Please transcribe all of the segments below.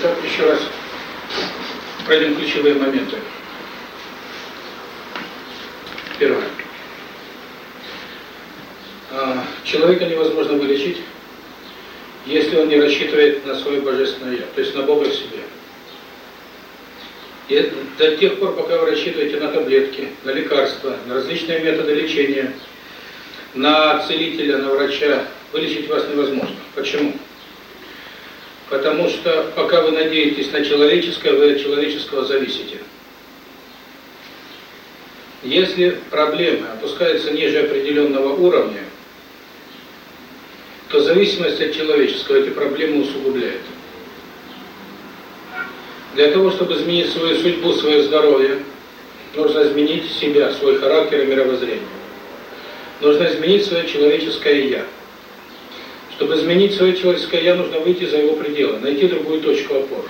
Итак, еще раз пройдем ключевые моменты. Первое. А, человека невозможно вылечить, если он не рассчитывает на свое Божественное Я, то есть на Бога в себе. И до тех пор, пока вы рассчитываете на таблетки, на лекарства, на различные методы лечения, на целителя, на врача, вылечить вас невозможно. Почему? Потому что пока вы надеетесь на человеческое, вы от человеческого зависите. Если проблемы опускаются ниже определенного уровня, то зависимость от человеческого эти проблемы усугубляет. Для того, чтобы изменить свою судьбу, свое здоровье, нужно изменить себя, свой характер и мировоззрение. Нужно изменить свое человеческое «я». Чтобы изменить свое человеческое «я», нужно выйти за его пределы, найти другую точку опоры.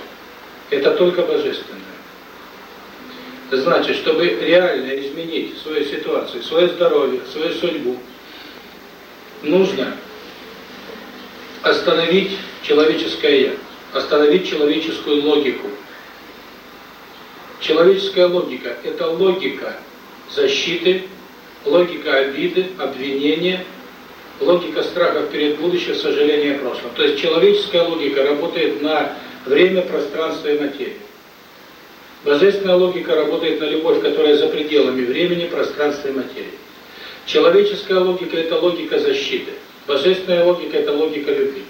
Это только Божественное. Значит, чтобы реально изменить свою ситуацию, свое здоровье, свою судьбу, нужно остановить человеческое «я», остановить человеческую логику. Человеческая логика – это логика защиты, логика обиды, обвинения, логика страха перед будущим, сожаления о прошлом. То есть человеческая логика работает на время, пространство и материю. Божественная логика работает на любовь, которая за пределами времени, пространства и материи. Человеческая логика – это логика защиты. Божественная логика – это логика любви.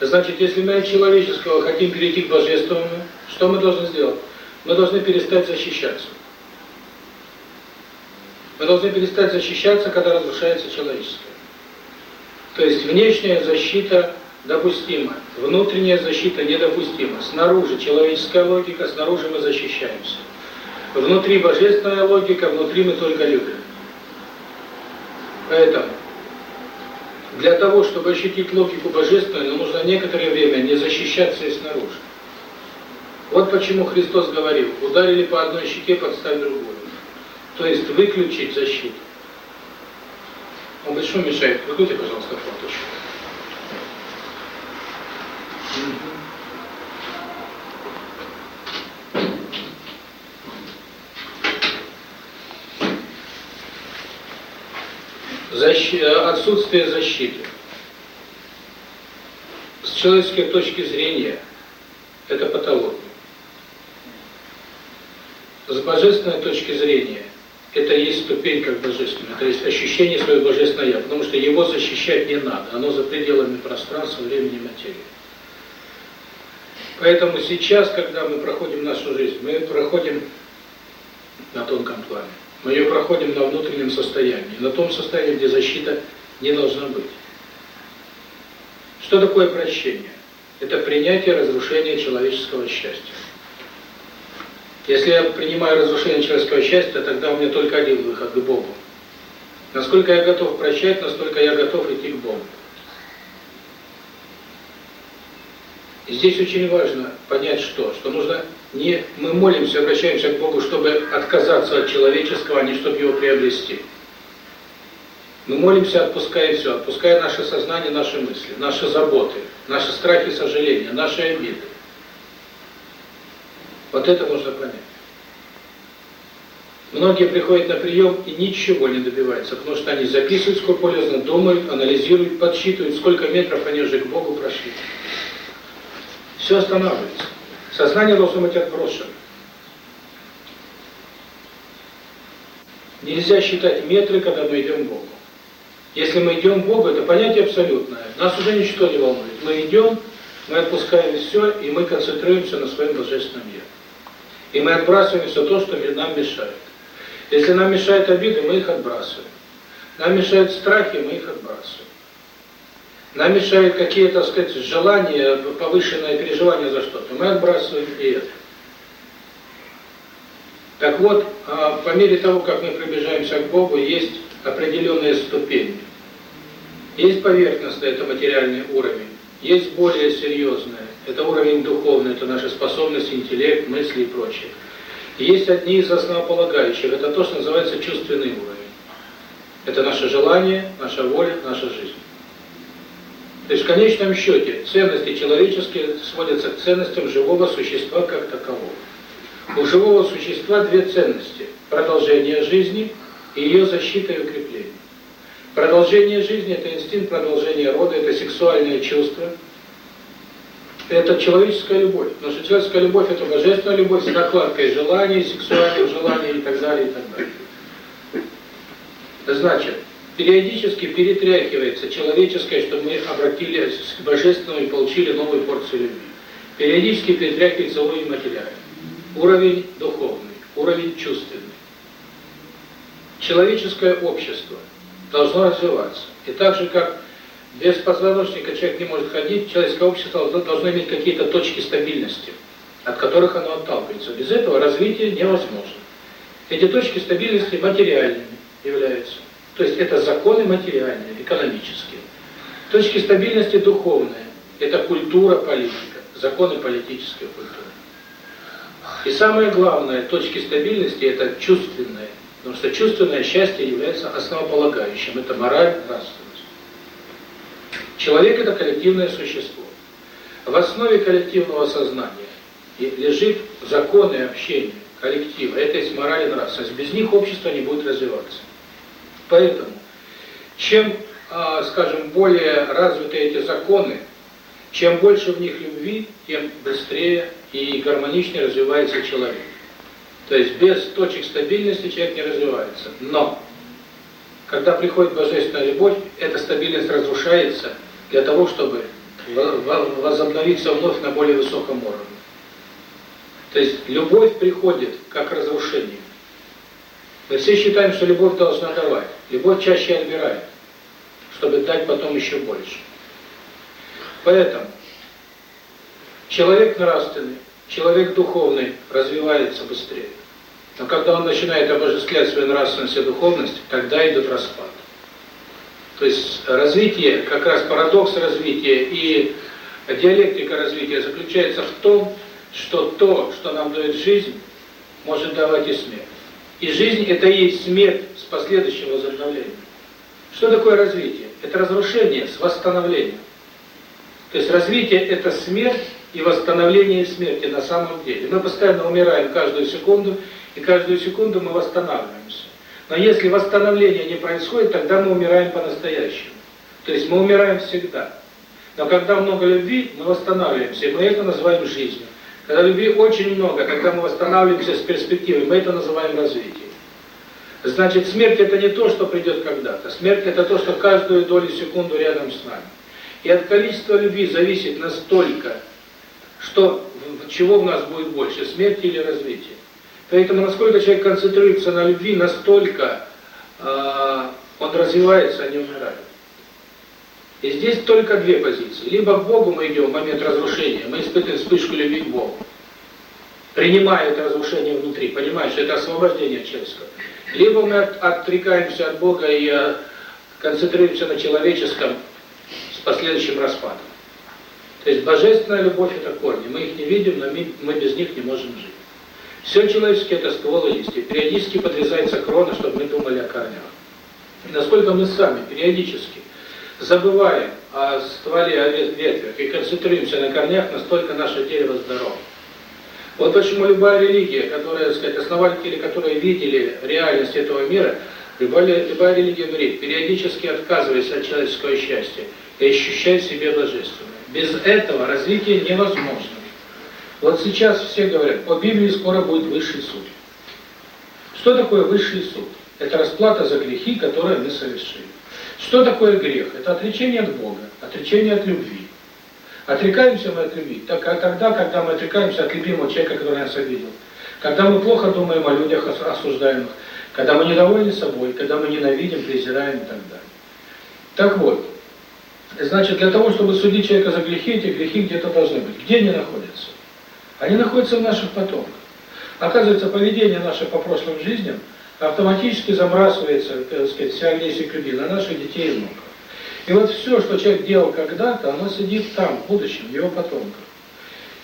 Значит, если мы от человеческого хотим перейти к божественному, что мы должны сделать? Мы должны перестать защищаться. Мы должны перестать защищаться, когда разрушается человеческое. То есть внешняя защита допустима, внутренняя защита недопустима. Снаружи человеческая логика, снаружи мы защищаемся. Внутри божественная логика, внутри мы только любим. Поэтому для того, чтобы ощутить логику божественную, нужно некоторое время не защищаться и снаружи. Вот почему Христос говорил, ударили по одной щеке, подставь другую. То есть выключить защиту. Он говорит, мешает? Какой-то, пожалуйста, фоточку. Защи... Отсутствие защиты. С человеческой точки зрения это патология. С божественной точки зрения это есть ступень как божественная, то есть ощущение своего божественного я, потому что его защищать не надо, оно за пределами пространства, времени, материи. Поэтому сейчас, когда мы проходим нашу жизнь, мы проходим на тонком плане. Мы ее проходим на внутреннем состоянии, на том состоянии, где защита не должна быть. Что такое прощение? Это принятие разрушения человеческого счастья. Если я принимаю разрушение человеческого счастья, тогда у меня только один выход – к Богу. Насколько я готов прощать, настолько я готов идти к Богу. И здесь очень важно понять что? Что нужно не мы молимся, обращаемся к Богу, чтобы отказаться от человеческого, а не чтобы его приобрести. Мы молимся, отпуская все, отпуская наше сознание, наши мысли, наши заботы, наши страхи, сожаления, наши обиды. Вот это нужно понять. Многие приходят на прием и ничего не добиваются, потому что они записывают скрупулезно, думают, анализируют, подсчитывают, сколько метров они уже к Богу прошли. Все останавливается. Сознание должно быть отброшено. Нельзя считать метры, когда мы идем к Богу. Если мы идем к Богу, это понятие абсолютное. Нас уже ничто не волнует. Мы идем, мы отпускаем все, и мы концентрируемся на своем Божественном Я. И мы отбрасываем все то, что нам мешает. Если нам мешают обиды, мы их отбрасываем. Нам мешают страхи, мы их отбрасываем. Нам мешают какие-то, сказать, желания, повышенное переживание за что-то. Мы отбрасываем и это. Так вот, а, по мере того, как мы приближаемся к Богу, есть определенные ступени. Есть поверхностный, это материальный уровень. Есть более серьезное, это уровень духовный, это наши способности, интеллект, мысли и прочее. И есть одни из основополагающих, это то, что называется чувственный уровень. Это наше желание, наша воля, наша жизнь. То есть в конечном счете ценности человеческие сводятся к ценностям живого существа как такового. У живого существа две ценности – продолжение жизни и ее защита и укрепление. Продолжение жизни – это инстинкт продолжения рода, это сексуальное чувство, это человеческая любовь. Потому что человеческая любовь – это божественная любовь с накладкой желаний, сексуальных желаний и так далее, и так далее. Значит, периодически перетряхивается человеческое, чтобы мы обратились к божественному и получили новую порцию любви. Периодически перетряхивается уровень материальный, уровень духовный, уровень чувственный. Человеческое общество должно развиваться. И так же, как без позвоночника человек не может ходить, человеческое общество должно иметь какие-то точки стабильности, от которых оно отталкивается. Без этого развитие невозможно. Эти точки стабильности материальными являются. То есть это законы материальные, экономические. Точки стабильности духовные. Это культура, политика, законы политической культуры. И самое главное, точки стабильности это чувственное. Потому что чувственное счастье является основополагающим. Это мораль, нравственность. Человек – это коллективное существо. В основе коллективного сознания лежит законы общения, коллектива. Это есть мораль и нравственность. Без них общество не будет развиваться. Поэтому, чем, а, скажем, более развиты эти законы, чем больше в них любви, тем быстрее и гармоничнее развивается человек. То есть без точек стабильности человек не развивается. Но, когда приходит божественная любовь, эта стабильность разрушается – для того, чтобы возобновиться вновь на более высоком уровне. То есть любовь приходит как разрушение. Мы все считаем, что любовь должна давать. Любовь чаще отбирает, чтобы дать потом еще больше. Поэтому человек нравственный, человек духовный развивается быстрее. Но когда он начинает обожествлять свою нравственность и духовность, тогда идет распад. То есть развитие, как раз парадокс развития и диалектика развития заключается в том, что то, что нам дает жизнь, может давать и смерть. И жизнь – это и есть смерть с последующим возобновлением. Что такое развитие? Это разрушение с восстановлением. То есть развитие – это смерть и восстановление смерти на самом деле. Мы постоянно умираем каждую секунду, и каждую секунду мы восстанавливаемся. Но если восстановление не происходит, тогда мы умираем по-настоящему. То есть мы умираем всегда. Но когда много любви, мы восстанавливаемся, и мы это называем жизнью. Когда любви очень много, когда мы восстанавливаемся с перспективой, мы это называем развитием. Значит, смерть это не то, что придет когда-то. Смерть это то, что каждую долю секунду рядом с нами. И от количества любви зависит настолько, что чего в нас будет больше, смерти или развития. Поэтому насколько человек концентрируется на любви, настолько э, он развивается, а не умирает. И здесь только две позиции. Либо к Богу мы идем в момент разрушения, мы испытываем вспышку любви к Богу. Принимая это разрушение внутри, понимая, что это освобождение человеческого. Либо мы от, отрекаемся от Бога и э, концентрируемся на человеческом с последующим распадом. То есть божественная любовь – это корни. Мы их не видим, но мы, без них не можем жить. Все человеческое – это стволы листья. Периодически подрезается крона, чтобы мы думали о корнях. И насколько мы сами периодически забываем о стволе, о ветвях и концентрируемся на корнях, настолько наше дерево здорово. Вот почему любая религия, которая, так сказать, основатели, которые видели реальность этого мира, любая, любая религия говорит, периодически отказывайся от человеческого счастья и ощущай в себе божественное. Без этого развитие невозможно. Вот сейчас все говорят, по Библии скоро будет высший суд. Что такое высший суд? Это расплата за грехи, которые мы совершили. Что такое грех? Это отречение от Бога, отречение от любви. Отрекаемся мы от любви так, а тогда, когда мы отрекаемся от любимого человека, который нас обидел. Когда мы плохо думаем о людях осуждаемых, когда мы недовольны собой, когда мы ненавидим, презираем и так далее. Так вот, значит, для того, чтобы судить человека за грехи, эти грехи где-то должны быть. Где они находятся? Они находятся в наших потомках. Оказывается, поведение наше по прошлым жизням автоматически забрасывается, так сказать, вся агрессия любви на наших детей и внуков. И вот все, что человек делал когда-то, оно сидит там, в будущем, в его потомках.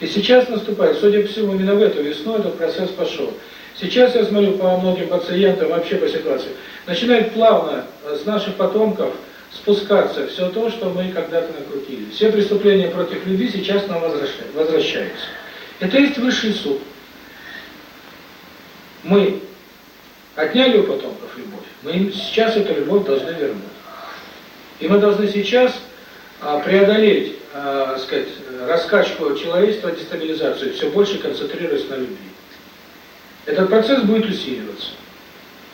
И сейчас наступает, судя по всему, именно в эту весну этот процесс пошел. Сейчас я смотрю по многим пациентам, вообще по ситуации, начинает плавно с наших потомков спускаться все то, что мы когда-то накрутили. Все преступления против любви сейчас нам возвращаются. Это есть высший суд. Мы отняли у потомков любовь, мы им сейчас эту любовь должны вернуть. И мы должны сейчас а, преодолеть, а, сказать, раскачку человечества, дестабилизацию, все больше концентрируясь на любви. Этот процесс будет усиливаться.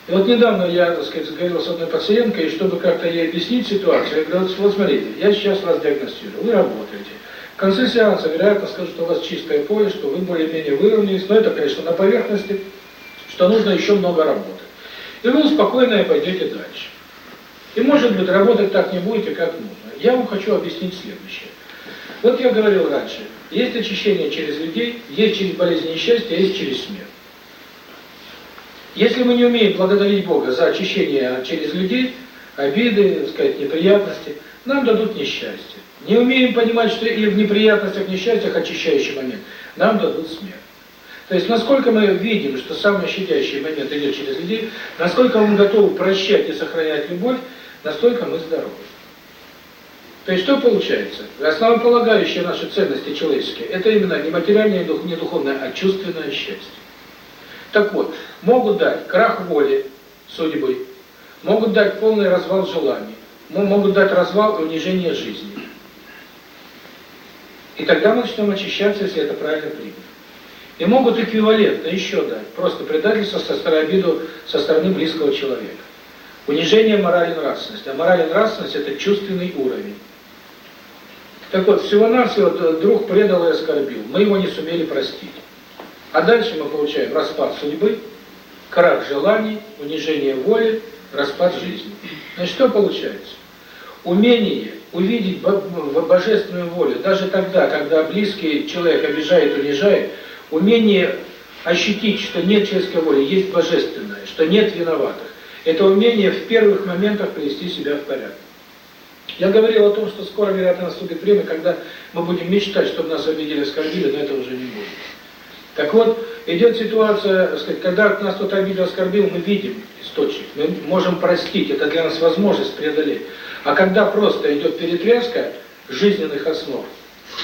И вот недавно я, так сказать, говорил с одной пациенткой, и чтобы как-то ей объяснить ситуацию, я говорю, вот смотрите, я сейчас вас диагностирую, вы работаете. В конце сеанса, вероятно, скажу, что у вас чистое поле, что вы более-менее выровнялись, но это, конечно, на поверхности, что нужно еще много работать. И вы спокойно и пойдете дальше. И, может быть, работать так не будете, как нужно. Я вам хочу объяснить следующее. Вот я говорил раньше, есть очищение через людей, есть через болезнь и несчастье, есть через смерть. Если мы не умеем благодарить Бога за очищение через людей, обиды, так сказать, неприятности, нам дадут несчастье. Не умеем понимать, что и в неприятностях, несчастьях очищающий момент, нам дадут смерть. То есть, насколько мы видим, что самый щадящий момент идет через людей, насколько мы готовы прощать и сохранять любовь, настолько мы здоровы. То есть, что получается? Основополагающие наши ценности человеческие, это именно не материальное, не духовное, а чувственное счастье. Так вот, могут дать крах воли, судьбы, могут дать полный развал желаний, могут дать развал и унижение жизни. И тогда мы начнем очищаться, если это правильно принято. И могут эквивалентно еще дать, просто предательство со стороны обиду со стороны близкого человека. Унижение морали нравственности. А мораль нравственность – это чувственный уровень. Так вот, всего-навсего друг предал и оскорбил. Мы его не сумели простить. А дальше мы получаем распад судьбы, крах желаний, унижение воли, распад жизни. Значит, что получается? Умение увидеть божественную волю, даже тогда, когда близкий человек обижает, унижает, умение ощутить, что нет человеческой воли, есть божественное, что нет виноватых. Это умение в первых моментах привести себя в порядок. Я говорил о том, что скоро, вероятно, наступит время, когда мы будем мечтать, чтобы нас обидели, оскорбили, но это уже не будет. Так вот, идет ситуация, сказать, когда нас кто-то обидел, оскорбил, мы видим источник, мы можем простить, это для нас возможность преодолеть. А когда просто идет перетряска жизненных основ,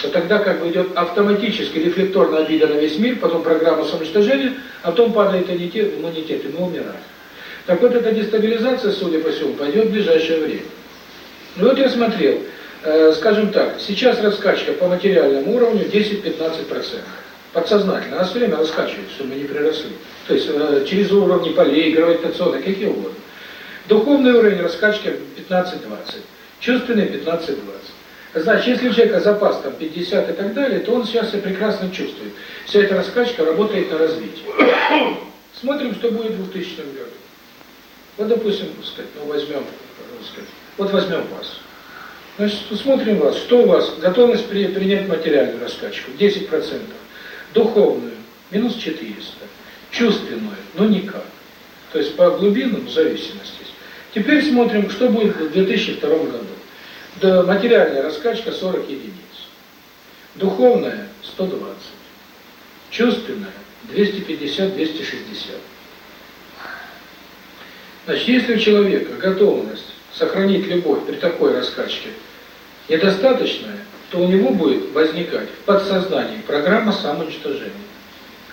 то тогда как бы идет автоматически рефлекторная обида на весь мир, потом программа самоуничтожения, а потом падает иммунитет, и мы умираем. Так вот, эта дестабилизация, судя по всему, пойдет в ближайшее время. Ну вот я смотрел, э, скажем так, сейчас раскачка по материальному уровню 10-15% подсознательно, нас время раскачивает, чтобы мы не приросли. То есть э, через уровни полей, гравитационные, какие угодно. Духовный уровень раскачки 15-20, чувственный 15-20. Значит, если у человека запас там 50 и так далее, то он сейчас себя прекрасно чувствует. Вся эта раскачка работает на развитие. Смотрим, что будет в 2000 году. Вот, допустим, сказать, ну, возьмем, сказать, вот возьмем вас. Значит, смотрим вас, что у вас, готовность при, принять материальную раскачку, 10% духовную минус 400, чувственную, но никак. То есть по глубинам зависимости. Теперь смотрим, что будет в 2002 году. Да, материальная раскачка 40 единиц. Духовная 120. Чувственная 250-260. Значит, если у человека готовность сохранить любовь при такой раскачке недостаточная, то у него будет возникать в подсознании программа самоуничтожения,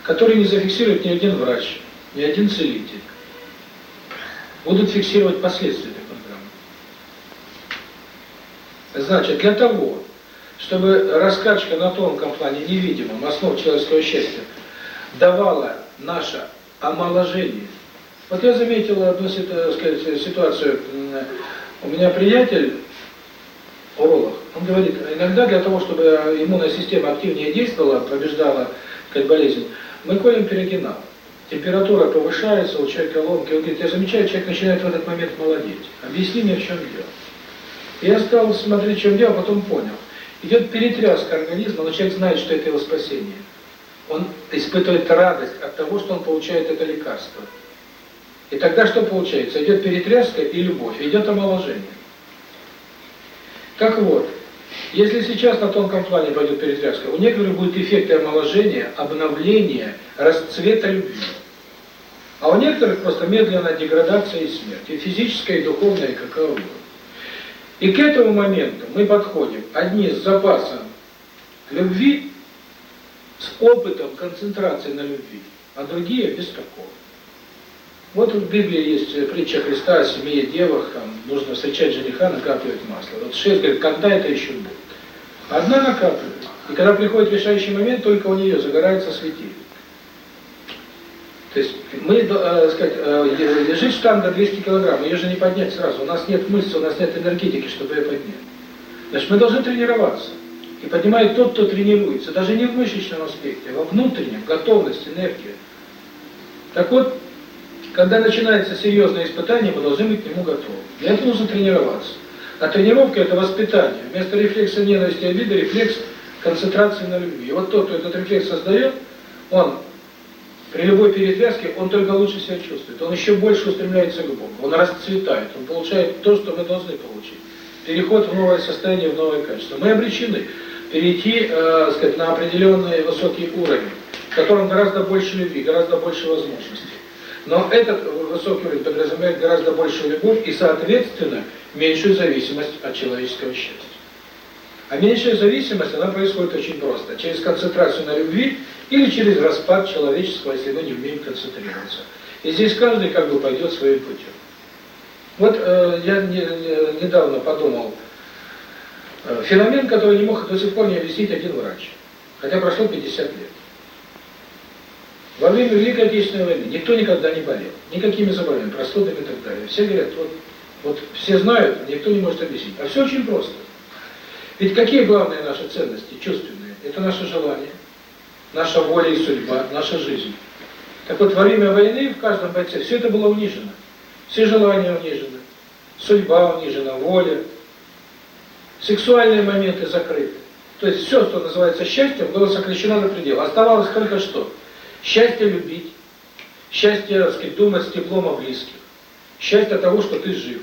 которую не зафиксирует ни один врач, ни один целитель. Будут фиксировать последствия этой программы. Значит, для того, чтобы раскачка на тонком плане невидимом, основ человеческого счастья, давала наше омоложение. Вот я заметил одну ситуацию. У меня приятель, уролог, он говорит, иногда для того, чтобы иммунная система активнее действовала, побеждала сказать, болезнь, мы колем перегинал. Температура повышается, у человека ломки. Он говорит, я замечаю, человек начинает в этот момент молодеть. Объясни мне, в чем дело. Я стал смотреть, в чем дело, а потом понял. Идет перетряска организма, но человек знает, что это его спасение. Он испытывает радость от того, что он получает это лекарство. И тогда что получается? Идет перетряска и любовь, идет омоложение. Так вот, если сейчас на тонком плане пойдет перетряска, у некоторых будет эффект омоложения, обновления, расцвета любви. А у некоторых просто медленная деградация и смерть, и физическая, и духовная, и угодно. И к этому моменту мы подходим одни с запасом любви, с опытом концентрации на любви, а другие без такого. Вот в Библии есть притча Христа о семье девах, там нужно встречать жениха, накапливать масло. Вот шесть говорит, когда это еще будет? Одна накапливает. И когда приходит решающий момент, только у нее загорается светильник. То есть мы, э, сказать, э, лежит штанга 200 килограмм, ее же не поднять сразу. У нас нет мышц, у нас нет энергетики, чтобы ее поднять. Значит, мы должны тренироваться. И поднимает тот, кто тренируется. Даже не в мышечном аспекте, а во внутреннем, готовность, энергия. Так вот, когда начинается серьезное испытание, мы должны быть к нему готовы. Для этого нужно тренироваться. А тренировка – это воспитание. Вместо рефлекса ненависти и обиды – рефлекс концентрации на любви. И вот тот, кто этот рефлекс создает, он при любой перетряске, он только лучше себя чувствует. Он еще больше устремляется к Богу. Он расцветает, он получает то, что мы должны получить. Переход в новое состояние, в новое качество. Мы обречены перейти, э, сказать, на определенный высокий уровень, в котором гораздо больше любви, гораздо больше возможностей. Но этот высокий уровень подразумевает гораздо большую любовь и, соответственно, меньшую зависимость от человеческого счастья. А меньшая зависимость, она происходит очень просто. Через концентрацию на любви или через распад человеческого, если мы не умеем концентрироваться. И здесь каждый как бы пойдет своим путем. Вот э, я не, не, недавно подумал, э, феномен, который не мог до сих пор не объяснить один врач, хотя прошло 50 лет. Во время Великой Отечественной войны никто никогда не болел, никакими заболеваниями, простудами и так далее. Все говорят, вот, вот все знают, никто не может объяснить. А все очень просто. Ведь какие главные наши ценности, чувственные? Это наше желание, наша воля и судьба, наша жизнь. Так вот, во время войны в каждом бойце все это было унижено. Все желания унижены, судьба унижена, воля, сексуальные моменты закрыты. То есть все, что называется счастьем, было сокращено до предела. Оставалось только что? Счастье любить, счастье, так сказать, думать с теплом о близких, счастье того, что ты жив.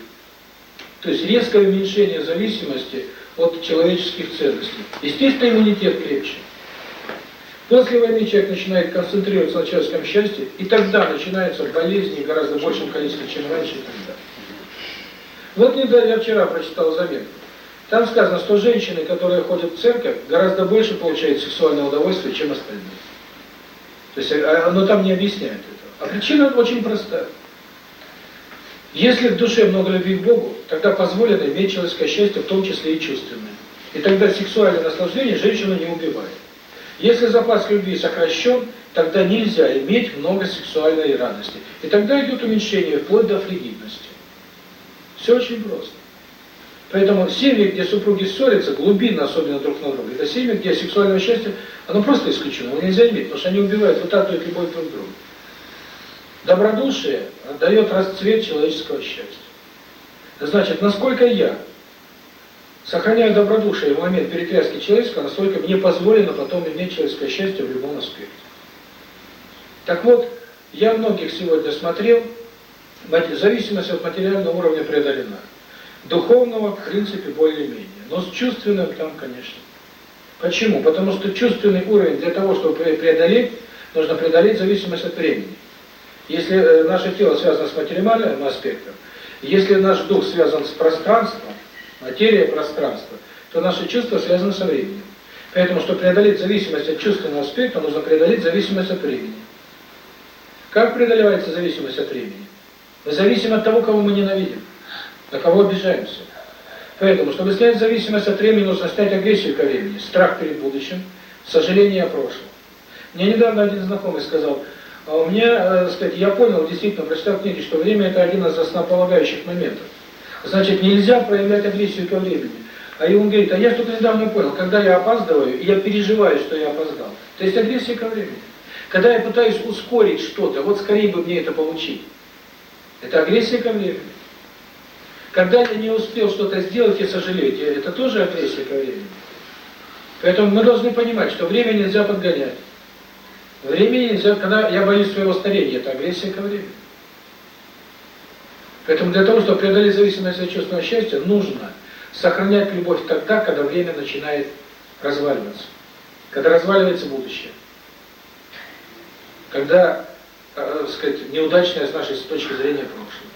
То есть резкое уменьшение зависимости от человеческих ценностей. Естественно, иммунитет крепче. После войны человек начинает концентрироваться на человеческом счастье, и тогда начинаются болезни гораздо большим количеством, чем раньше и. Вот недавно я вчера прочитал заметку. Там сказано, что женщины, которые ходят в церковь, гораздо больше получают сексуальное удовольствие, чем остальные. То есть а, оно там не объясняет этого. А причина очень простая. Если в душе много любви к Богу, тогда позволено иметь человеческое счастье, в том числе и чувственное. И тогда сексуальное наслаждение женщину не убивает. Если запас любви сокращен, тогда нельзя иметь много сексуальной радости. И тогда идет уменьшение, вплоть до фригидности. Все очень просто. Поэтому семьи, где супруги ссорятся, глубинно особенно друг на друга, это семьи, где сексуальное счастье, оно просто исключено, его нельзя иметь, потому что они убивают, вытаптывают любовь друг к другу. Добродушие дает расцвет человеческого счастья. Значит, насколько я сохраняю добродушие в момент перетряски человеческого, настолько мне позволено потом иметь человеческое счастье в любом аспекте. Так вот, я многих сегодня смотрел, зависимость от материального уровня преодолена. Духовного, в принципе, более-менее. Но с чувственным там, конечно. Почему? Потому что чувственный уровень для того, чтобы преодолеть, нужно преодолеть зависимость от времени. Если э, наше тело связано с материальным аспектом, если наш дух связан с пространством, материя пространство, то наши чувства связаны со временем. Поэтому, чтобы преодолеть зависимость от чувственного аспекта, нужно преодолеть зависимость от времени. Как преодолевается зависимость от времени? Мы зависим от того, кого мы ненавидим на кого обижаемся. Поэтому, чтобы снять зависимость от времени, нужно снять агрессию ко времени, страх перед будущим, сожаление о прошлом. Мне недавно один знакомый сказал, а у меня, э, сказать, я понял, действительно, прочитал книги, что время это один из основополагающих моментов. Значит, нельзя проявлять агрессию ко времени. А и он говорит, а я что-то недавно понял, когда я опаздываю, я переживаю, что я опоздал. То есть агрессия ко времени. Когда я пытаюсь ускорить что-то, вот скорее бы мне это получить. Это агрессия ко времени. Когда я не успел что-то сделать и сожалеете, это тоже агрессия ко времени. Поэтому мы должны понимать, что время нельзя подгонять. Время нельзя, когда я боюсь своего старения, это агрессия ко времени. Поэтому для того, чтобы преодолеть зависимость от чувственного счастья, нужно сохранять любовь тогда, когда время начинает разваливаться. Когда разваливается будущее. Когда, э, сказать, неудачное с нашей точки зрения прошлое.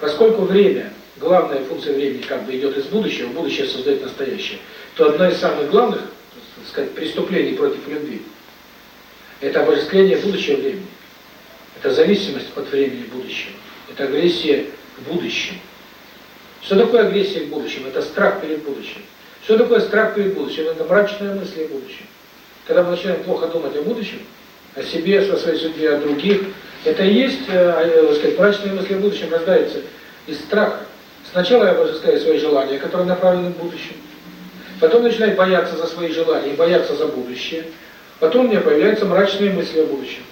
Поскольку время главная функция времени как бы идет из будущего, будущее создает настоящее, то одно из самых главных, так сказать, преступлений против любви – это обожествление будущего времени. Это зависимость от времени будущего. Это агрессия к будущему. Что такое агрессия к будущему? Это страх перед будущим. Что такое страх перед будущим? Это мрачная мысль о будущем. Когда мы начинаем плохо думать о будущем, о себе, о своей судьбе, о других, это и есть, э, э сказать, мрачные мысли о будущем рождаются из страха. Сначала я божествляю свои желания, которые направлены в будущем. Потом начинаю бояться за свои желания, бояться за будущее. Потом у меня появляются мрачные мысли о будущем.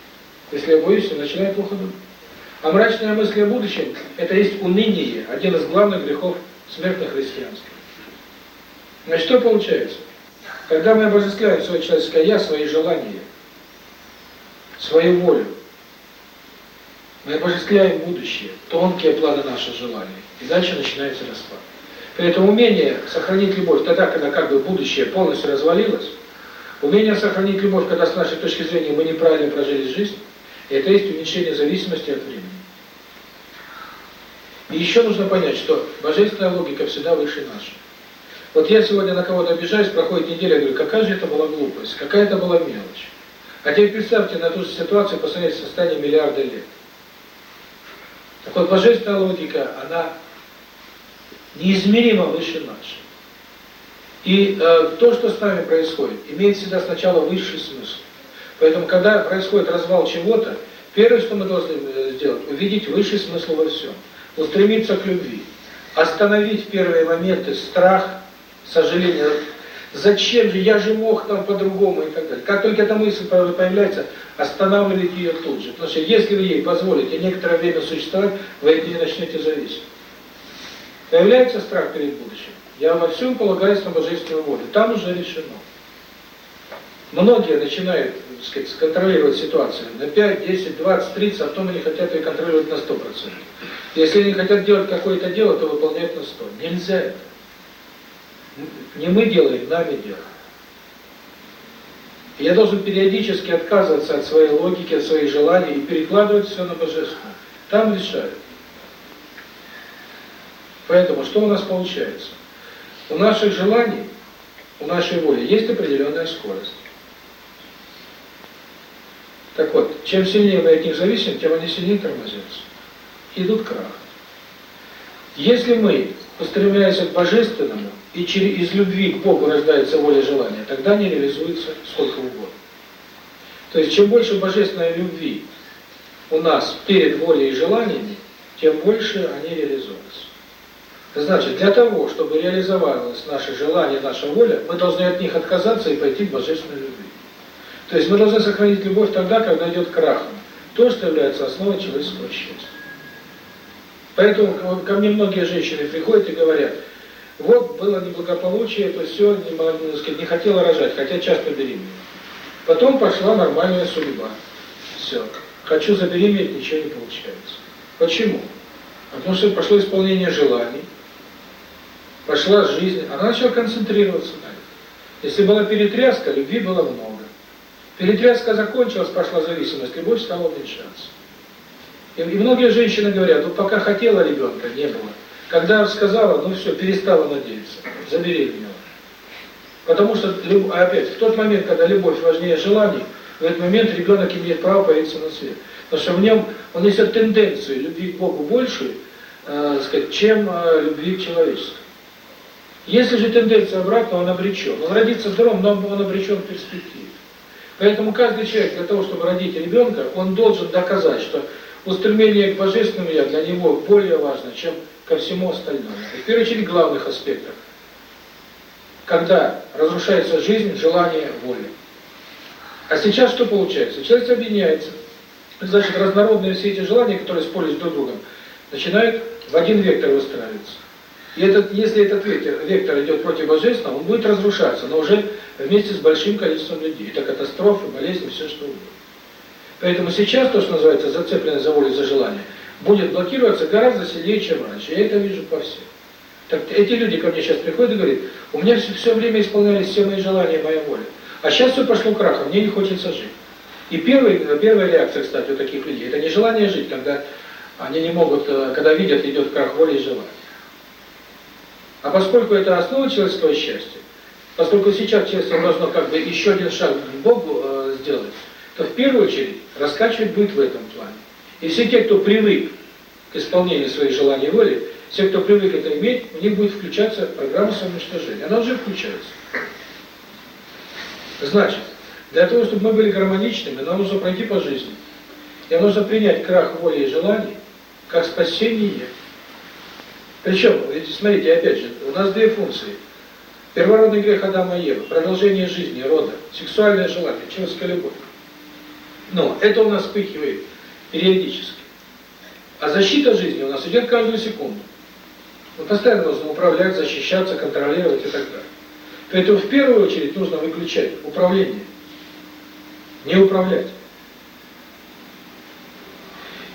Если я боюсь, начинаю плохо думать. А мрачные мысли о будущем – это есть уныние, один из главных грехов смертных христианских. Значит, что получается? Когда мы обожествляем свое человеческое «я», свои желания, свою волю, мы обожествляем будущее, тонкие планы наших желаний, и дальше начинается распад. При этом умение сохранить любовь тогда, когда как бы будущее полностью развалилось, умение сохранить любовь, когда с нашей точки зрения мы неправильно прожили жизнь, это есть уменьшение зависимости от времени. И еще нужно понять, что божественная логика всегда выше нашей. Вот я сегодня на кого-то обижаюсь, проходит неделя, говорю, какая же это была глупость, какая это была мелочь. А теперь представьте на ту же ситуацию по сравнению с миллиарда лет. Так вот, божественная логика, она неизмеримо выше нашей. И э, то, что с нами происходит, имеет всегда сначала высший смысл. Поэтому, когда происходит развал чего-то, первое, что мы должны э, сделать, увидеть высший смысл во всем. Устремиться к любви. Остановить в первые моменты страх, сожаление. Зачем же, я же мог там по-другому и так далее. Как только эта мысль появляется, останавливайте ее тут же. Потому что если вы ей позволите некоторое время существовать, вы от нее начнете зависеть. Появляется страх перед будущим. Я во всем полагаюсь на божественную волю. Там уже решено. Многие начинают, так сказать, контролировать ситуацию на 5, 10, 20, 30, а потом они хотят ее контролировать на 100%. Если они хотят делать какое-то дело, то выполняют на 100. Нельзя это. Не мы делаем, нами делаем. Я должен периодически отказываться от своей логики, от своих желаний и перекладывать все на Божественное. Там решают. Поэтому что у нас получается? У наших желаний, у нашей воли есть определенная скорость. Так вот, чем сильнее мы от них зависим, тем они сильнее тормозятся. Идут крах. Если мы устремляемся к Божественному, и через, из любви к Богу рождается воля желания, тогда они реализуются сколько угодно. То есть, чем больше божественной любви у нас перед волей и желаниями, тем больше они реализуются. Значит, для того, чтобы реализовалось наше желание, наша воля, мы должны от них отказаться и пойти к божественной любви. То есть мы должны сохранить любовь тогда, когда идет крахом. То, что является основой человеческого счастья. Поэтому ко мне многие женщины приходят и говорят, вот было неблагополучие, то все, не, сказать, не хотела рожать, хотя часто беременна. Потом пошла нормальная судьба. Все. Хочу забеременеть, ничего не получается. Почему? Потому что пошло исполнение желаний, пошла жизнь, она начала концентрироваться на этом. Если была перетряска, любви было много. Перетряска закончилась, пошла зависимость, любовь стала уменьшаться. И, и многие женщины говорят, вот пока хотела ребенка, не было. Когда сказала, ну все, перестала надеяться, забеременела. Потому что, опять, в тот момент, когда любовь важнее желаний, в этот момент ребенок имеет право появиться на свет. Потому что в нем он несет тенденцию любви к Богу больше, э, сказать, чем э, любви к человечеству. Если же тенденция обратно, он обречен. Он родится здоровым, но он обречен в перспективе. Поэтому каждый человек для того, чтобы родить ребенка, он должен доказать, что устремление к Божественному Я для него более важно, чем ко всему остальному. И в первую очередь главных аспектах. Когда разрушается жизнь, желание, воля. А сейчас что получается? Человек объединяется. Значит, разнородные все эти желания, которые спорят друг с другом, начинают в один вектор выстраиваться. И этот, если этот вектор, вектор идет против Божественного, он будет разрушаться, но уже вместе с большим количеством людей. Это катастрофы, болезни, все что угодно. Поэтому сейчас то, что называется зацепленность за волю, за желание, будет блокироваться гораздо сильнее, чем раньше. Я это вижу по всем. Так эти люди ко мне сейчас приходят и говорят, у меня все, все время исполнялись все мои желания, моя воля. А сейчас все пошло крахом, мне не хочется жить. И первый, первая реакция, кстати, у таких людей, это не желание жить, когда они не могут, э, когда видят, идет крах воли и желания. А поскольку это основа человеческого счастья, поскольку сейчас человечество должно как бы еще один шаг к Богу э, сделать, то в первую очередь раскачивать будет в этом плане. И все те, кто привык к исполнению своих желаний и воли, все, кто привык это иметь, у них будет включаться программа самоуничтожения. Она уже включается. Значит, для того, чтобы мы были гармоничными, нам нужно пройти по жизни. Нам нужно принять крах воли и желаний как спасение. Причем, смотрите, опять же, у нас две функции. Первородный грех Адама и Евы, продолжение жизни, рода, сексуальное желание, человеческая любовь. Но это у нас вспыхивает периодически. А защита жизни у нас идет каждую секунду. Мы постоянно должны управлять, защищаться, контролировать и так далее. Поэтому в первую очередь нужно выключать управление. Не управлять.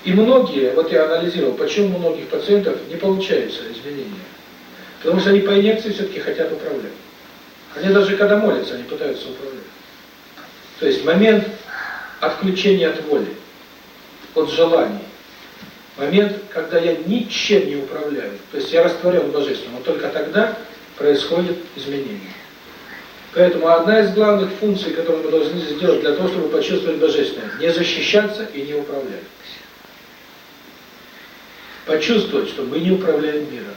И многие, вот я анализировал, почему у многих пациентов не получается изменения. Потому что они по инъекции все-таки хотят управлять. Они даже когда молятся, они пытаются управлять. То есть момент отключения от воли, от желаний. Момент, когда я ничем не управляю. То есть я растворен Божественным. Но только тогда происходит изменение. Поэтому одна из главных функций, которую мы должны сделать для того, чтобы почувствовать Божественное, не защищаться и не управлять. Почувствовать, что мы не управляем миром.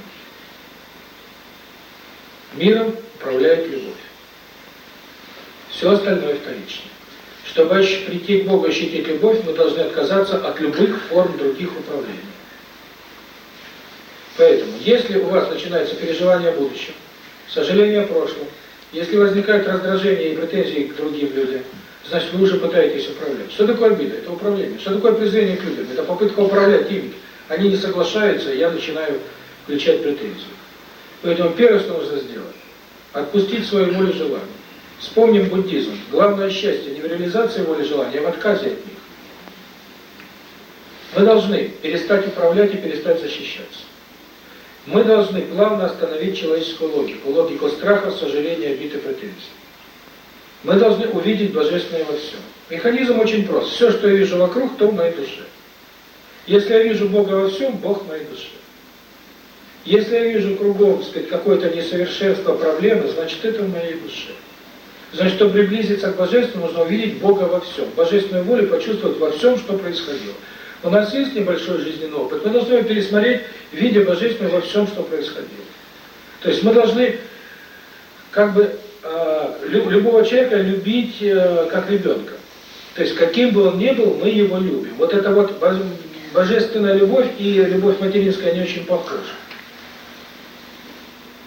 Миром управляет любовь. Все остальное вторично. Чтобы прийти к Богу, ощутить любовь, мы должны отказаться от любых форм других управлений. Поэтому, если у вас начинается переживание о будущем, сожаление о прошлом, если возникают раздражения и претензии к другим людям, значит, вы уже пытаетесь управлять. Что такое обида? Это управление. Что такое презрение к людям? Это попытка управлять ими. Они не соглашаются, и я начинаю включать претензии. Поэтому первое, что нужно сделать, отпустить свою волю желания. Вспомним буддизм. Главное счастье не в реализации воли желания, а в отказе от них. Мы должны перестать управлять и перестать защищаться. Мы должны плавно остановить человеческую логику, логику страха, сожаления, обид и претензий. Мы должны увидеть Божественное во всем. Механизм очень прост. Все, что я вижу вокруг, то в моей душе. Если я вижу Бога во всем, Бог в моей душе. Если я вижу кругом, сказать, какое-то несовершенство, проблемы, значит, это в моей душе. Значит, чтобы приблизиться к Божественному, нужно увидеть Бога во всем. Божественную волю почувствовать во всем, что происходило. У нас есть небольшой жизненный опыт, мы должны пересмотреть, видя Божественное во всем, что происходило. То есть мы должны как бы э, любого человека любить э, как ребенка. То есть каким бы он ни был, мы его любим. Вот это вот божественная любовь и любовь материнская, они очень похожи.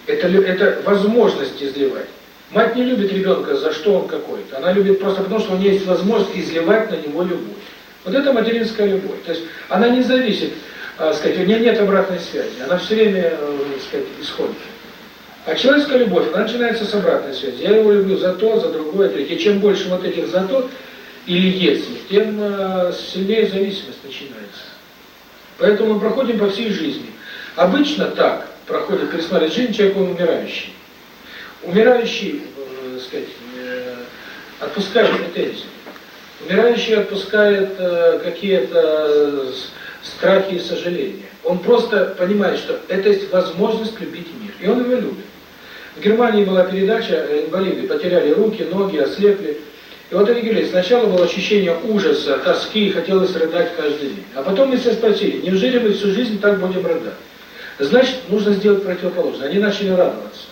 Это, это возможность изливать. Мать не любит ребенка за что он какой-то. Она любит просто потому, что у нее есть возможность изливать на него любовь. Вот это материнская любовь. То есть она не зависит, э, сказать, у нее нет обратной связи. Она все время, э, сказать, исходит. А человеческая любовь, она начинается с обратной связи. Я его люблю за то, за другое, третье. И чем больше вот этих за то или если, тем э, сильнее зависимость начинается. Поэтому мы проходим по всей жизни. Обычно так проходит пересмотреть жизнь человек, он умирающий. Умирающий, э, сказать, э, отпускает претензии. Умирающий отпускает э, какие-то страхи и сожаления. Он просто понимает, что это есть возможность любить мир. И он его любит. В Германии была передача, инвалиды потеряли руки, ноги, ослепли. И вот они говорили, сначала было ощущение ужаса, тоски, хотелось рыдать каждый день. А потом мы себя спросили, неужели мы всю жизнь так будем рыдать? Значит, нужно сделать противоположное. Они начали радоваться.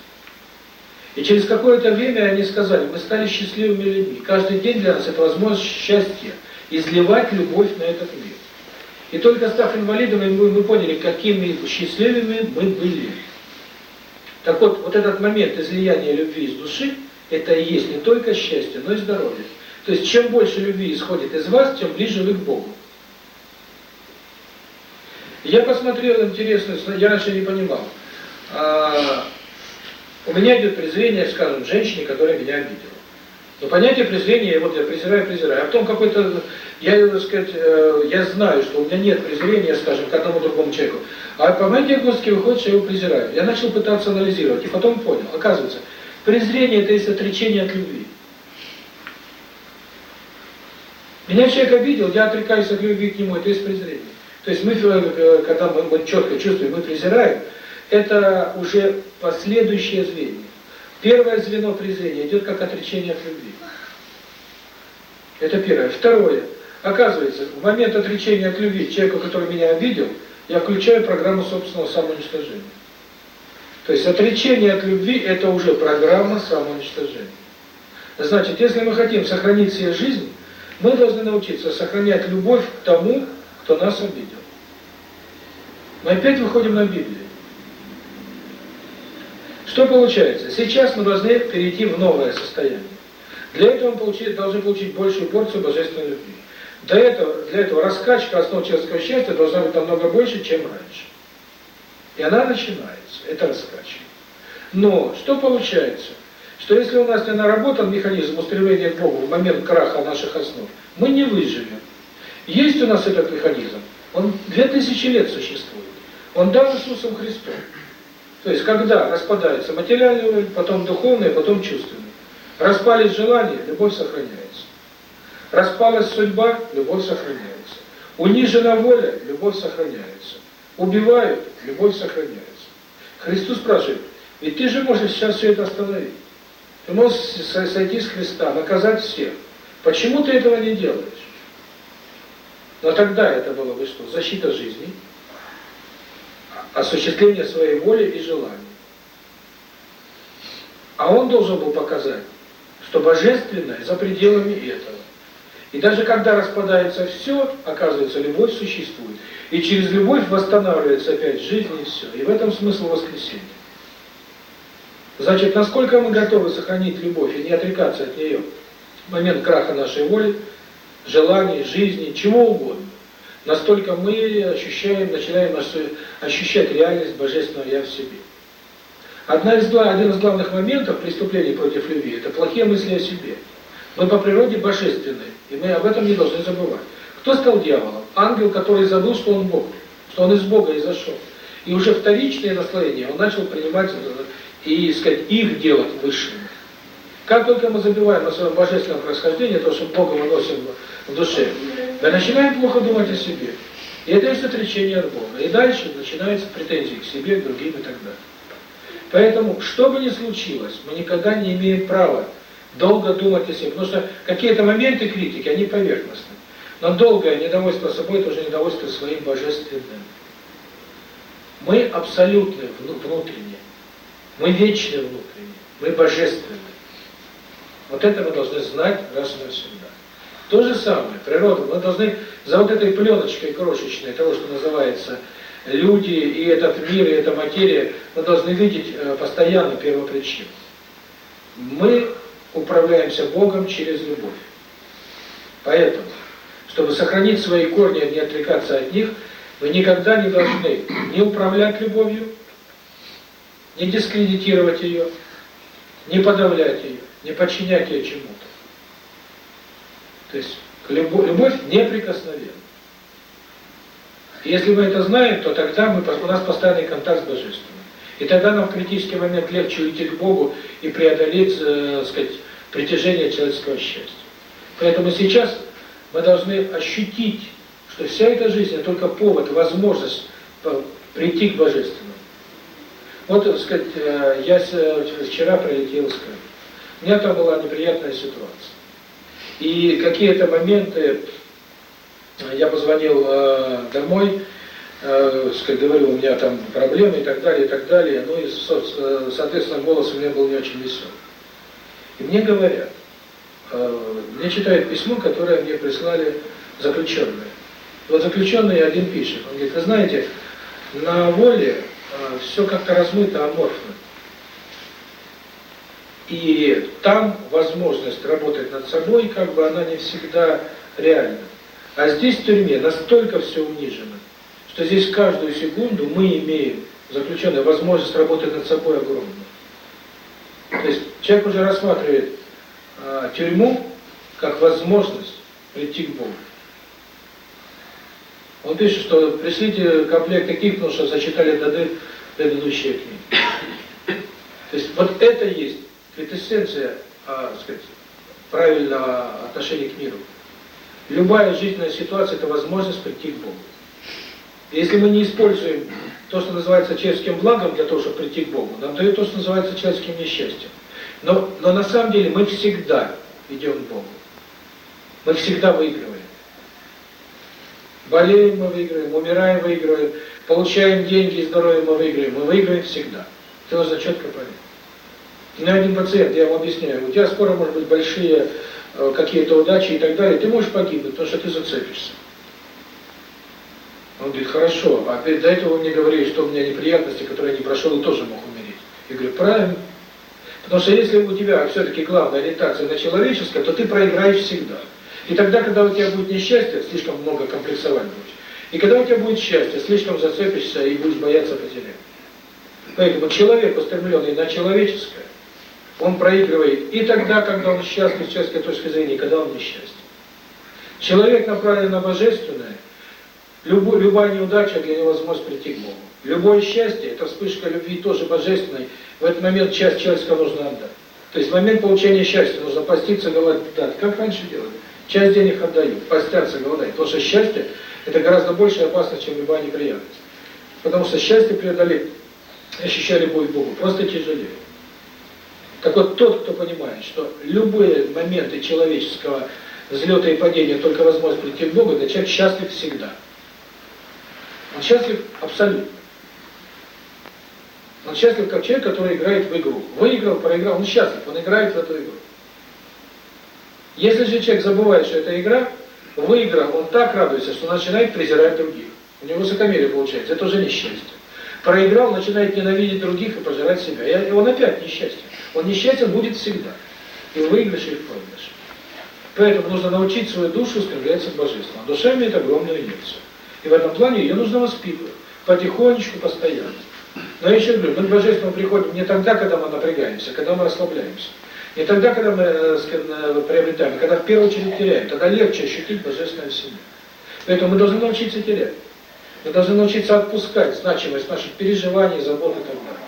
И через какое-то время они сказали, мы стали счастливыми людьми. Каждый день для нас это возможность счастья, изливать любовь на этот мир. И только став инвалидами, мы, мы поняли, какими счастливыми мы были. Так вот, вот этот момент излияния любви из души, это и есть не только счастье, но и здоровье. То есть, чем больше любви исходит из вас, тем ближе вы к Богу. Я посмотрел интересно, я раньше не понимал. У меня идет презрение, скажем, женщине, которая меня обидела. Но понятие презрения, вот я презираю, презираю. А потом какой-то, я, так сказать, э, я знаю, что у меня нет презрения, скажем, к одному другому человеку. А по моей диагностике выходит, что я его презираю. Я начал пытаться анализировать, и потом понял. Оказывается, презрение – это есть отречение от любви. Меня человек обидел, я отрекаюсь от любви к нему, это есть презрение. То есть мы, э, когда мы, мы четко чувствуем, мы презираем, это уже последующее звенья. Первое звено презрения идет как отречение от любви. Это первое. Второе. Оказывается, в момент отречения от любви человеку, который меня обидел, я включаю программу собственного самоуничтожения. То есть отречение от любви – это уже программа самоуничтожения. Значит, если мы хотим сохранить себе жизнь, мы должны научиться сохранять любовь к тому, кто нас обидел. Мы опять выходим на Библию. Что получается? Сейчас мы должны перейти в новое состояние. Для этого мы получить, должны получить большую порцию божественной любви. До этого, для этого раскачка основ человеческого счастья должна быть намного больше, чем раньше. И она начинается, это раскачка. Но что получается? Что если у нас не наработан механизм устремления к Богу в момент краха наших основ, мы не выживем. Есть у нас этот механизм, он две тысячи лет существует. Он дан Иисусом Христом. То есть, когда распадается материальный уровень, потом духовный, потом чувственный. Распались желания, любовь сохраняется. Распалась судьба, любовь сохраняется. Унижена воля, любовь сохраняется. Убивают, любовь сохраняется. Христос спрашивает, ведь ты же можешь сейчас все это остановить. Ты можешь сойти с Христа, наказать всех. Почему ты этого не делаешь? Но тогда это было бы что? Защита жизни, осуществление своей воли и желаний. А он должен был показать, что божественное за пределами этого. И даже когда распадается все, оказывается, любовь существует. И через любовь восстанавливается опять жизнь и все. И в этом смысл воскресения. Значит, насколько мы готовы сохранить любовь и не отрекаться от нее в момент краха нашей воли, желаний, жизни, чего угодно, настолько мы ощущаем, начинаем ощущать реальность Божественного Я в себе. Одна из, один из главных моментов преступлений против любви – это плохие мысли о себе. Мы по природе божественные, и мы об этом не должны забывать. Кто стал дьяволом? Ангел, который забыл, что он Бог, что он из Бога изошел. И уже вторичные наслоения он начал принимать и, сказать, их делать высшими. Как только мы забиваем на своем божественном происхождении, то, что Бога мы носим в душе, мы начинаем плохо думать о себе. И это есть отречение от Бога. И дальше начинаются претензии к себе, к другим и так далее. Поэтому, что бы ни случилось, мы никогда не имеем права долго думать о себе. Потому что какие-то моменты критики, они поверхностны. Но долгое недовольство собой – тоже недовольство своим божественным. Мы абсолютны внутренне. Мы вечны внутренне. Мы божественны. Вот это мы должны знать раз и навсегда. То же самое, природа. Мы должны за вот этой пленочкой крошечной, того, что называется люди, и этот мир, и эта материя, мы должны видеть э, постоянно первопричину. Мы управляемся Богом через любовь. Поэтому, чтобы сохранить свои корни, не отвлекаться от них, вы никогда не должны не управлять любовью, не дискредитировать ее, не подавлять ее, не подчинять ее чему-то. То есть любовь, неприкосновенна. Если мы это знаем, то тогда мы, у нас постоянный контакт с Божественным. И тогда нам в критический момент легче уйти к Богу и преодолеть, э, сказать, притяжение человеческого счастья. Поэтому сейчас мы должны ощутить, что вся эта жизнь – это только повод, возможность прийти к Божественному. Вот, так сказать, э, я вчера прилетел из Крыма. У меня там была неприятная ситуация. И какие-то моменты я позвонил э, домой, э, говорю, у меня там проблемы и так далее, и так далее. Ну и, соответственно, голос у меня был не очень веселый. И мне говорят, э, мне читают письмо, которое мне прислали заключенные. Вот заключенный один пишет, он говорит, вы знаете, на воле э, все как-то размыто, аморфно. И там возможность работать над собой, как бы она не всегда реальна. А здесь в тюрьме настолько все унижено, что здесь каждую секунду мы имеем, заключенные, возможность работать над собой огромную. То есть человек уже рассматривает э, тюрьму как возможность прийти к Богу. Он пишет, что пришлите комплект таких, потому что зачитали дады предыдущие книги. То есть вот это есть квитэссенция, а, сказать, правильного отношения к миру. Любая жизненная ситуация – это возможность прийти к Богу. Если мы не используем то, что называется человеческим благом для того, чтобы прийти к Богу, нам дает то, что называется человеческим несчастьем. Но, но на самом деле мы всегда идем к Богу. Мы всегда выигрываем. Болеем мы выигрываем, умираем выигрываем, получаем деньги и здоровье мы выигрываем. Мы выигрываем всегда. Это нужно четко понять. У меня один пациент, я ему объясняю, у тебя скоро, может быть, большие э, какие-то удачи и так далее, ты можешь погибнуть, потому что ты зацепишься. Он говорит, хорошо, а перед до этого вы мне говорили, что у меня неприятности, которые я не прошел, и тоже мог умереть. Я говорю, правильно. Потому что если у тебя все-таки главная ориентация на человеческое, то ты проиграешь всегда. И тогда, когда у тебя будет несчастье, слишком много комплексовать будешь. И когда у тебя будет счастье, слишком зацепишься и будешь бояться потерять. Поэтому человек, устремленный на человеческое, он проигрывает и тогда, когда он счастлив с человеческой точки зрения, и когда он несчастен. Человек, направленный на божественное, любой, любая неудача для него возможность прийти к Богу. Любое счастье, это вспышка любви тоже божественной, в этот момент часть человеческого нужно отдать. То есть в момент получения счастья нужно поститься, голодать, как раньше делали. Часть денег отдают, постятся, голодать. Потому что счастье – это гораздо больше опасно, чем любая неприятность. Потому что счастье преодолеть, ощущая любовь к Богу, просто тяжелее. Так вот, тот, кто понимает, что любые моменты человеческого взлета и падения только возможность прийти к Богу, это человек счастлив всегда. Он счастлив абсолютно. Он счастлив как человек, который играет в игру. Выиграл, проиграл, он счастлив, он играет в эту игру. Если же человек забывает, что это игра, выиграл, он так радуется, что начинает презирать других. У него высокомерие получается, это уже несчастье. Проиграл, начинает ненавидеть других и пожирать себя. И он опять несчастье. Он несчастен будет всегда. И в выигрыше, и в проигрыше. Поэтому нужно научить свою душу устремляться к Божеству. А душа имеет огромную инерцию. И в этом плане ее нужно воспитывать. Потихонечку, постоянно. Но я еще говорю, мы к Божественному приходим не тогда, когда мы напрягаемся, когда мы расслабляемся. Не тогда, когда мы э, э, приобретаем, а когда в первую очередь теряем. Тогда легче ощутить Божественное в себе. Поэтому мы должны научиться терять. Мы должны научиться отпускать значимость наших переживаний, забот и так далее.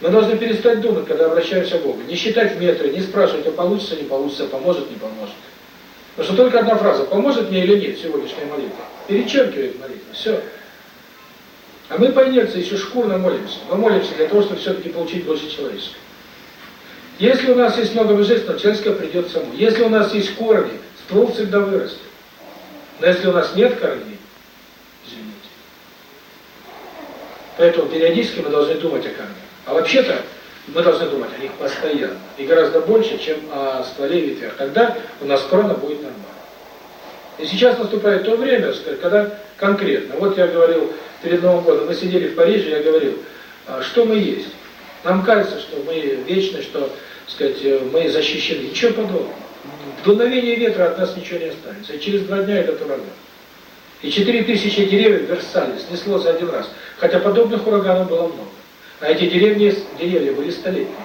Мы должны перестать думать, когда обращаемся к Богу. Не считать метры, не спрашивать, а получится, не получится, поможет, не поможет. Потому что только одна фраза, поможет мне или нет сегодняшняя молитва, перечеркивает молитву. Все. А мы по инерции еще шкурно молимся. Мы молимся для того, чтобы все-таки получить больше человеческого. Если у нас есть много божественного, человеческое придет само. Если у нас есть корни, ствол всегда вырастет. Но если у нас нет корней, Поэтому периодически мы должны думать о корнях. А вообще-то мы должны думать о них постоянно. И гораздо больше, чем о стволе и ветвях. Тогда у нас крона будет нормально. И сейчас наступает то время, когда конкретно. Вот я говорил перед Новым годом, мы сидели в Париже, я говорил, «А что мы есть. Нам кажется, что мы вечны, что сказать, э, мы защищены. Ничего подобного. В дуновении ветра от нас ничего не останется. И через два дня этот ураган. И четыре тысячи деревьев в Версале снесло за один раз. Хотя подобных ураганов было много. А эти деревни, деревья были столетние.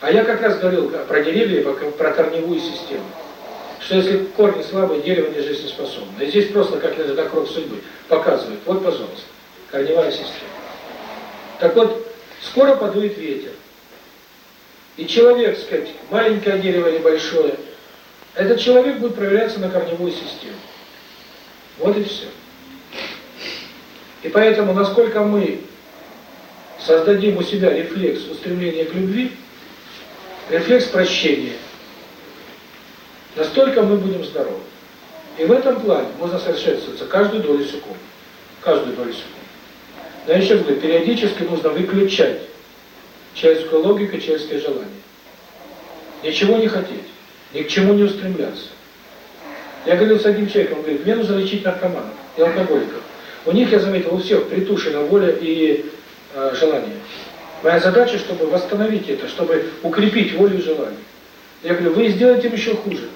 А я как раз говорил про деревья, про корневую систему. Что если корни слабые, дерево не жизнеспособно. И здесь просто, как это круг судьбы, показывает. Вот, пожалуйста, корневая система. Так вот, скоро подует ветер. И человек, сказать, маленькое дерево или большое, этот человек будет проверяться на корневую систему. Вот и все. И поэтому, насколько мы создадим у себя рефлекс устремления к любви, рефлекс прощения, настолько мы будем здоровы. И в этом плане можно совершенствоваться каждую долю секунды. Каждую долю секунды. Но еще раз говорю, периодически нужно выключать человеческую логику, человеческое желание. Ничего не хотеть, ни к чему не устремляться. Я говорил с одним человеком, он говорит, мне нужно лечить наркоманов и алкоголиков. У них, я заметил, у всех притушена воля и э, желание. Моя задача, чтобы восстановить это, чтобы укрепить волю и желание. Я говорю, вы сделаете им еще хуже.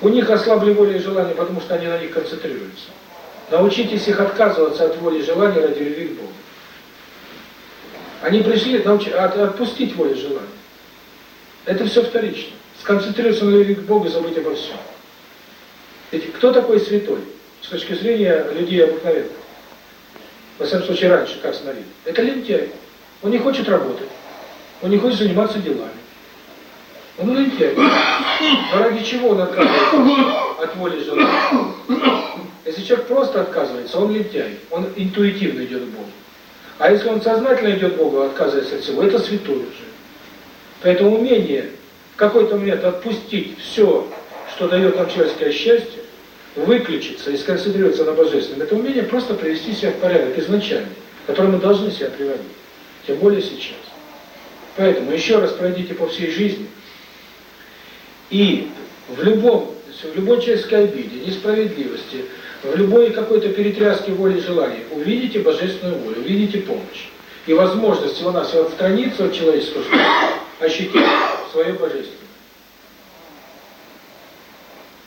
У них ослабли воля и желание, потому что они на них концентрируются. Научитесь их отказываться от воли и желания ради любви к Богу. Они пришли научи, от, отпустить волю и желание. Это все вторично. Сконцентрироваться на любви к Богу и забыть обо всем. Ведь кто такой святой? С точки зрения людей обыкновенных. Во всяком случае, раньше, как смотрели. Это лентяй. Он не хочет работать. Он не хочет заниматься делами. Он лентяй. Но ради чего он отказывается от воли желания? Если человек просто отказывается, он лентяй, он интуитивно идет к Богу. А если он сознательно идет к Богу, отказывается от всего, это святой уже. Поэтому умение в какой-то момент отпустить все, что дает нам человеческое счастье, выключиться и сконцентрироваться на Божественном, это умение просто привести себя в порядок изначально, который мы должны себя приводить. Тем более сейчас. Поэтому еще раз пройдите по всей жизни, и в любом, в любой человеческой обиде, несправедливости, в любой какой-то перетряске воли и желаний увидите божественную волю, увидите помощь. И возможность всего-навсего отстраниться от человеческого ощутить свое божественное.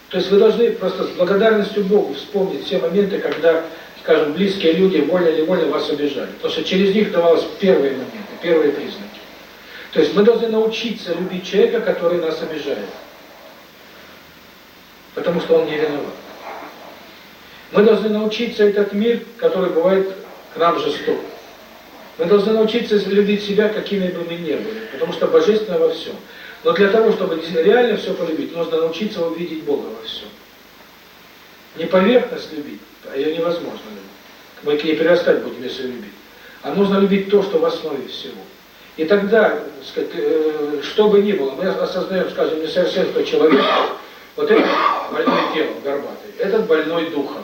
То есть вы должны просто с благодарностью Богу вспомнить все моменты, когда, скажем, близкие люди вольно или невольно вас обижали. Потому что через них давалось первые моменты, первые признаки. То есть мы должны научиться любить человека, который нас обижает. Потому что он не виноват. Мы должны научиться этот мир, который бывает к нам жесток. Мы должны научиться любить себя, какими бы мы ни были, потому что Божественное во всем. Но для того, чтобы реально все полюбить, нужно научиться увидеть Бога во всем. Не поверхность любить, а ее невозможно любить. Мы к ней прирастать будем, если любить. А нужно любить то, что в основе всего. И тогда, сказать, э, что бы ни было, мы осознаем, скажем, несовершенство человека, вот этот больной телом, горбатый, этот больной духом,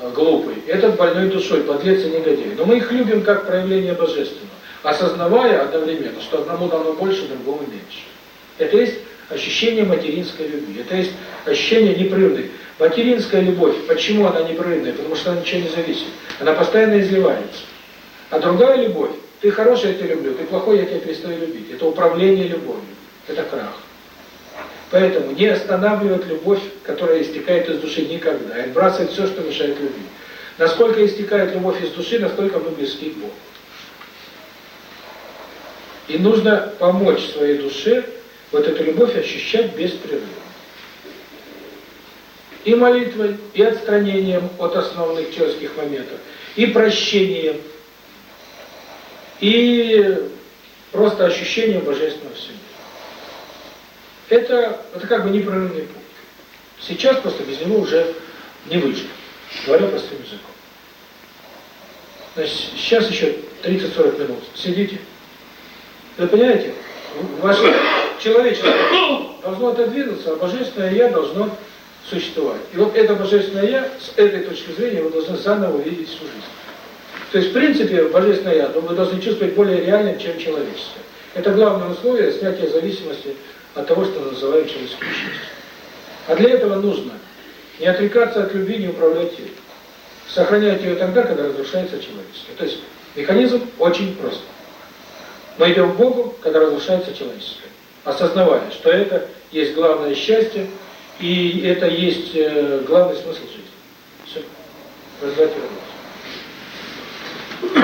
э, глупый, этот больной душой, подлец и негодяй. Но мы их любим как проявление божественного, осознавая одновременно, что одному дано больше, другому меньше. Это есть ощущение материнской любви, это есть ощущение непрерывной. Материнская любовь, почему она непрерывная? Потому что она ничего не зависит. Она постоянно изливается. А другая любовь, ты хороший, я тебя люблю, ты плохой, я тебя перестаю любить. Это управление любовью, это крах. Поэтому не останавливать любовь, которая истекает из души никогда, и отбрасывать все, что мешает любви. Насколько истекает любовь из души, настолько мы близки к Богу. И нужно помочь своей душе вот эту любовь ощущать беспрерывно. И молитвой, и отстранением от основных человеческих моментов, и прощением, и просто ощущением Божественного в себе. Это, это как бы непрерывный путь. Сейчас просто без него уже не выжить, говоря простым языком. Значит, сейчас еще 30-40 минут сидите. Вы понимаете? Ваше человечество должно отодвинуться, а Божественное Я должно существовать. И вот это Божественное Я, с этой точки зрения, вы должны заново увидеть всю жизнь. То есть, в принципе, Божественное Я вы должны чувствовать более реальным, чем человеческое. Это главное условие снятия зависимости от того, что мы называем человеческим. А для этого нужно не отрекаться от любви, не управлять ею. Сохранять ее тогда, когда разрушается человеческое. То есть механизм очень прост. Мы идем к Богу, когда разрушается человеческое. Осознавая, что это есть главное счастье, и это есть э, главный смысл жизни. Все. Работу.